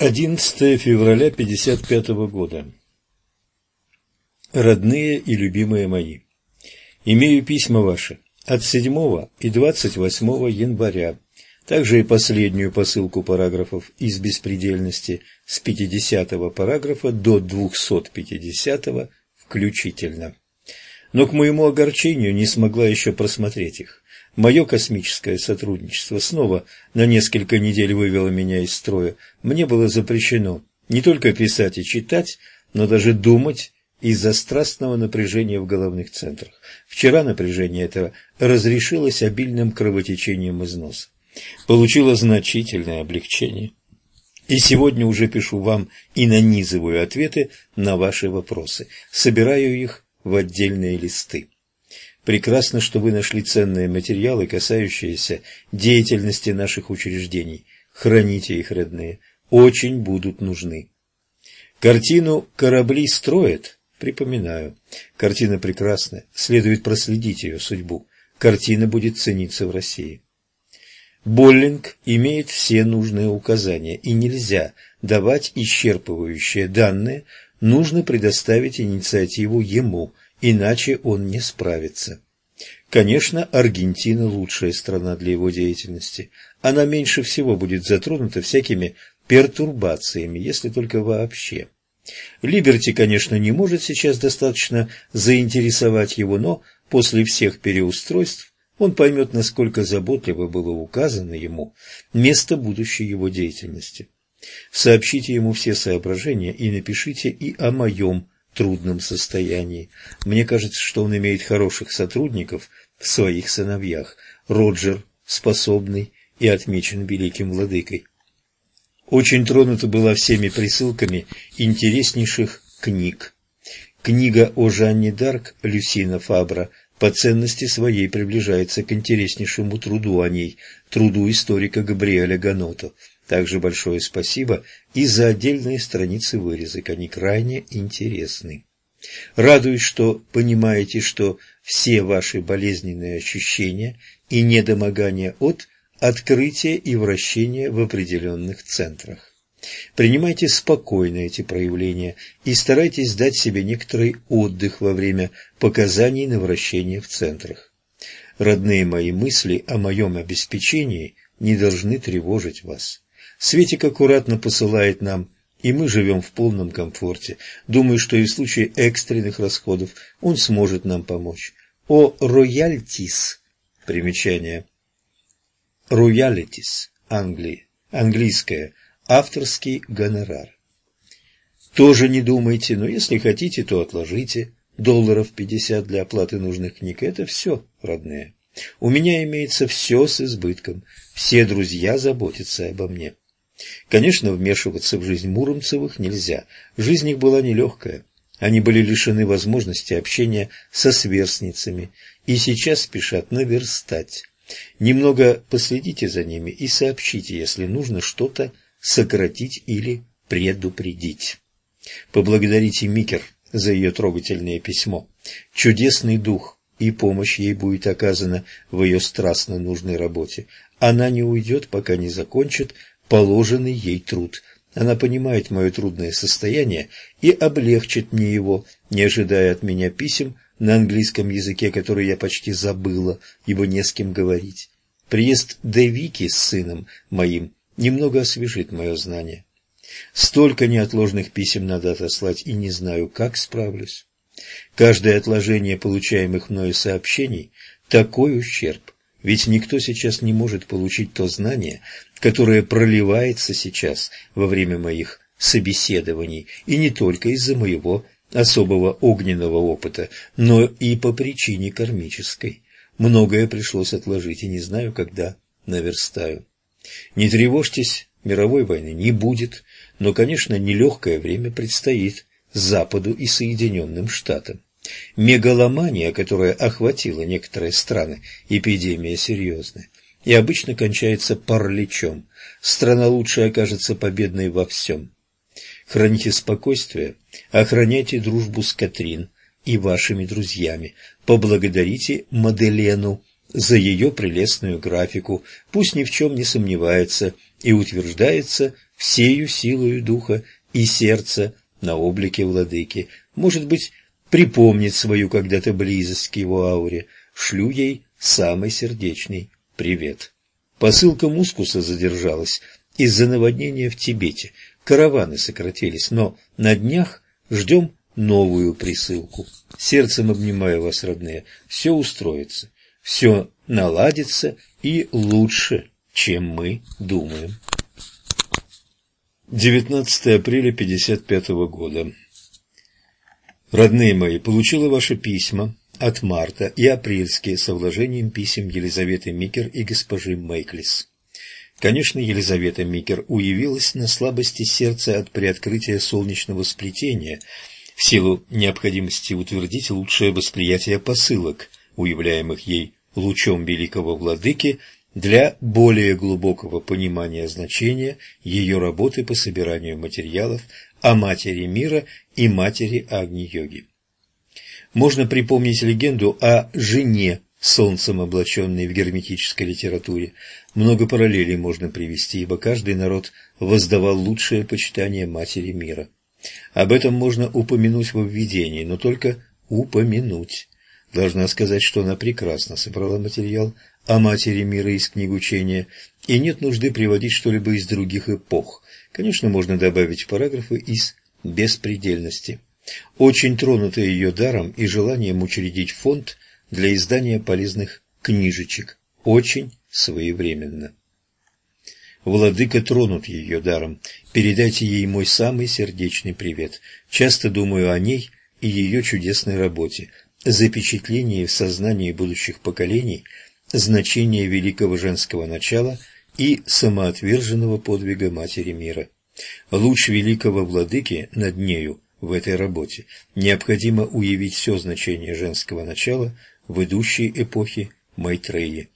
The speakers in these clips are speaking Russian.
11 февраля 55 года. Родные и любимые мои, имею письма ваши от 7 и 28 января, также и последнюю посылку параграфов из беспредельности с 50 параграфа до 250 включительно. Но к моему огорчению не смогла еще просмотреть их. Мое космическое сотрудничество снова на несколько недель вывело меня из строя. Мне было запрещено не только писать и читать, но даже думать из-за страстного напряжения в головных центрах. Вчера напряжение это разрешилось обильным кровотечением из носа. Получило значительное облегчение. И сегодня уже пишу вам и нанизываю ответы на ваши вопросы. Собираю их в отдельные листы. Прекрасно, что вы нашли ценные материалы, касающиеся деятельности наших учреждений. Храните их, родные. Очень будут нужны. Картину «Корабли строят» припоминаю. Картина прекрасная, следует проследить ее судьбу. Картина будет цениться в России. Боллинг имеет все нужные указания, и нельзя давать исчерпывающие данные, нужно предоставить инициативу ему, иначе он не справится. Конечно, Аргентина – лучшая страна для его деятельности. Она меньше всего будет затронута всякими пертурбациями, если только вообще. Либерти, конечно, не может сейчас достаточно заинтересовать его, но после всех переустройств он поймет, насколько заботливо было указано ему место будущей его деятельности. Сообщите ему все соображения и напишите и о моем трудном состоянии. Мне кажется, что он имеет хороших сотрудников в своих сыновьях. Роджер способный и отмечен великим владыкой. Очень тронута была всеми присылками интереснейших книг. Книга о Жанне Дарк Люсина Фабра по ценности своей приближается к интереснейшему труду о ней, труду историка Габриэля Ганото. Также большое спасибо и за отдельные страницы вырезок, они крайне интересны. Радуюсь, что понимаете, что все ваши болезненные ощущения и недомогания от открытия и вращения в определенных центрах. Принимайте спокойно эти проявления и старайтесь дать себе некоторый отдых во время показаний на вращение в центрах. Родные мои мысли о моем обеспечении не должны тревожить вас. Светик аккуратно посылает нам, и мы живем в полном комфорте. Думаю, что и в случае экстренных расходов он сможет нам помочь. О рояльтис, примечание, роялитис, Англии, английское, авторский гонорар. Тоже не думайте, но если хотите, то отложите долларов пятьдесят для оплаты нужных книг. Это все, родные. У меня имеется все с избытком. Все друзья заботятся обо мне. Конечно, вмешиваться в жизнь Муромцевых нельзя. Жизнь их была нелегкая. Они были лишены возможности общения со сверстницами и сейчас спешат наверстать. Немного последите за ними и сообщите, если нужно что-то сократить или предупредить. Поблагодарите Микер за ее трогательное письмо. Чудесный дух и помощь ей будет оказана в ее страстно нужной работе. Она не уйдет, пока не закончит положенный ей труд. Она понимает мое трудное состояние и облегчит мне его, не ожидая от меня писем на английском языке, который я почти забыла, ибо не с кем говорить. Приезд Девики с сыном моим немного освежит мое знание. Столько неотложных писем надо отослать, и не знаю, как справлюсь. Каждое отложение получаемых мною сообщений – такой ущерб, ведь никто сейчас не может получить то знание, которое проливается сейчас во время моих собеседований, и не только из-за моего особого огненного опыта, но и по причине кармической. Многое пришлось отложить, и не знаю, когда наверстаю. Не тревожьтесь, мировой войны не будет, но, конечно, нелегкое время предстоит Западу и Соединенным Штатам. Мегаломания, которая охватила некоторые страны, эпидемия серьезная и обычно кончается параличом. Страна лучше окажется победной во всем. Храните спокойствие, охраняйте дружбу с Катрин и вашими друзьями, поблагодарите Маделену за ее прелестную графику, пусть ни в чем не сомневается и утверждается всею силою духа и сердца на облике владыки. Может быть, припомнит свою когда-то близость к его ауре. Шлю ей самый сердечный привет. Посылка мускуса задержалась из-за наводнения в Тибете. Караваны сократились, но на днях ждем новую присылку. Сердцем обнимаю вас, родные, все устроится, все наладится и лучше, чем мы думаем. 19 апреля 55 года. Родные мои, получила ваши письма от марта и апрельские со вложением писем Елизаветы Микер и госпожи Мейклис. Конечно, Елизавета Микер уявилась на слабости сердца от приоткрытия солнечного сплетения – в силу необходимости утвердить лучшее восприятие посылок, уявляемых ей лучом великого владыки, для более глубокого понимания значения ее работы по собиранию материалов о матери мира и матери Агни-йоги. Можно припомнить легенду о жене, солнцем облаченной в герметической литературе. Много параллелей можно привести, ибо каждый народ воздавал лучшее почитание матери мира. Об этом можно упомянуть во введении, но только упомянуть. Должна сказать, что она прекрасно собрала материал о матери мира из книг учения, и нет нужды приводить что-либо из других эпох. Конечно, можно добавить параграфы из беспредельности. Очень тронута ее даром и желанием учредить фонд для издания полезных книжечек. Очень своевременно. Владыка тронут ее даром. Передайте ей мой самый сердечный привет. Часто думаю о ней и ее чудесной работе, запечатлении в сознании будущих поколений значения великого женского начала и самоотверженного подвига Матери мира. Луч великого владыки над нею в этой работе необходимо уявить все значение женского начала в идущей эпохе Майтреи.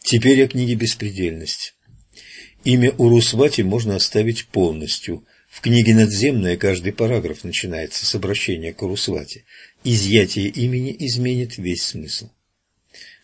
Теперь о книге «Беспредельность». Имя Урусвати можно оставить полностью. В книге «Надземная» каждый параграф начинается с обращения к Урусвати. Изъятие имени изменит весь смысл.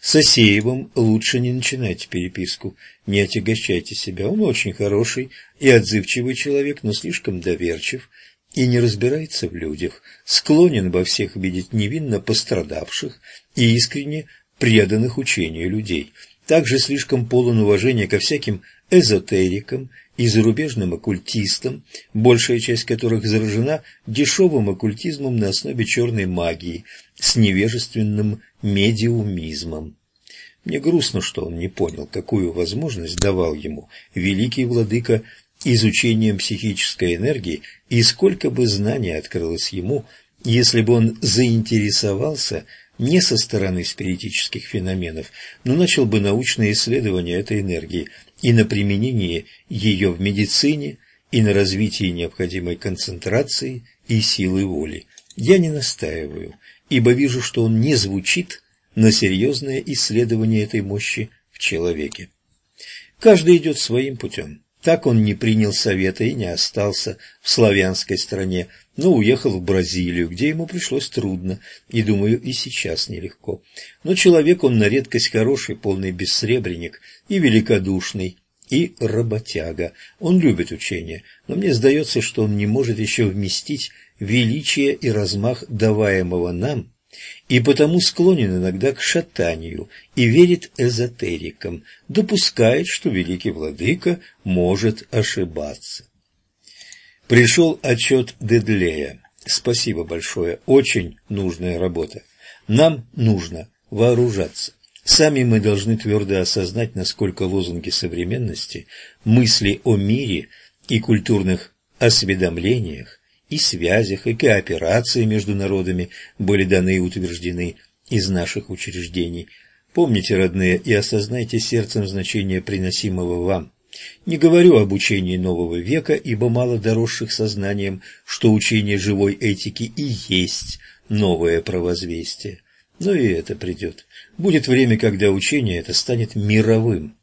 С Асеевым лучше не начинайте переписку, не отягощайте себя. Он очень хороший и отзывчивый человек, но слишком доверчив и не разбирается в людях, склонен во всех видеть невинно пострадавших и искренне преданных учению людей. Также слишком полон уважения ко всяким эзотерикам и зарубежным оккультистам, большая часть которых заражена дешевым оккультизмом на основе черной магии с невежественным медиумизмом. Мне грустно, что он не понял, какую возможность давал ему великий владыка изучением психической энергии и сколько бы знаний открылось ему, если бы он заинтересовался не со стороны спиритических феноменов, но начал бы научные исследования этой энергии и на применение ее в медицине, и на развитие необходимой концентрации и силы воли. Я не настаиваю, ибо вижу, что он не звучит на серьезное исследование этой мощи в человеке. Каждый идет своим путем. Так он не принял совета и не остался в славянской стране, но уехал в Бразилию, где ему пришлось трудно, и, думаю, и сейчас нелегко. Но человек он на редкость хороший, полный бессребренник и великодушный, и работяга. Он любит учение, но мне сдается, что он не может еще вместить величие и размах даваемого нам и потому склонен иногда к шатанию и верит эзотерикам, допускает, что великий владыка может ошибаться. Пришел отчет Дедлея. Спасибо большое, очень нужная работа. Нам нужно вооружаться. Сами мы должны твердо осознать, насколько лозунги современности, мысли о мире и культурных осведомлениях и связях, и кооперации между народами были даны и утверждены из наших учреждений. Помните, родные, и осознайте сердцем значение приносимого вам. Не говорю об учении нового века, ибо мало доросших сознанием, что учение живой этики и есть новое провозвестие. Но и это придет. Будет время, когда учение это станет мировым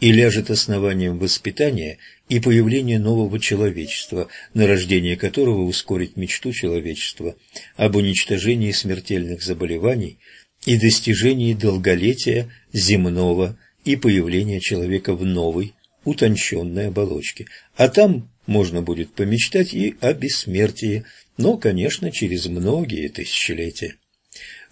и ляжет основанием воспитания и появления нового человечества, на рождение которого ускорит мечту человечества об уничтожении смертельных заболеваний и достижении долголетия земного и появления человека в новой, утонченной оболочке. А там можно будет помечтать и о бессмертии, но, конечно, через многие тысячелетия.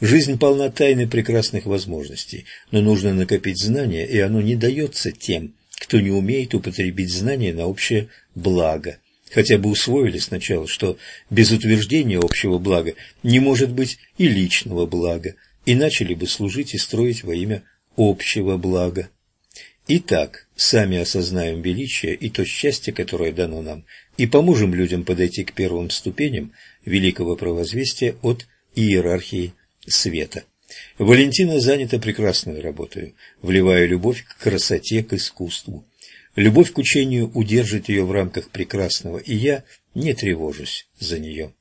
Жизнь полна тайны прекрасных возможностей, но нужно накопить знания, и оно не дается тем, кто не умеет употребить знания на общее благо. Хотя бы усвоили сначала, что без утверждения общего блага не может быть и личного блага, и начали бы служить и строить во имя общего блага. Итак, сами осознаем величие и то счастье, которое дано нам, и поможем людям подойти к первым ступеням великого провозвестия от иерархии света. Валентина занята прекрасной работой, вливая любовь к красоте, к искусству. Любовь к учению удержит ее в рамках прекрасного, и я не тревожусь за нее.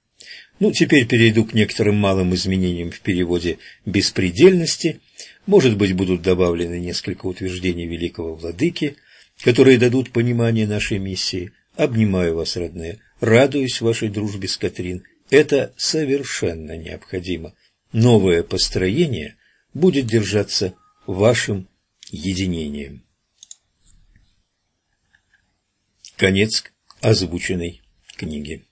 Ну, теперь перейду к некоторым малым изменениям в переводе «беспредельности». Может быть, будут добавлены несколько утверждений великого владыки, которые дадут понимание нашей миссии. Обнимаю вас, родные, радуюсь вашей дружбе с Катрин. Это совершенно необходимо. Новое построение будет держаться вашим единением. Конец озвученной книги.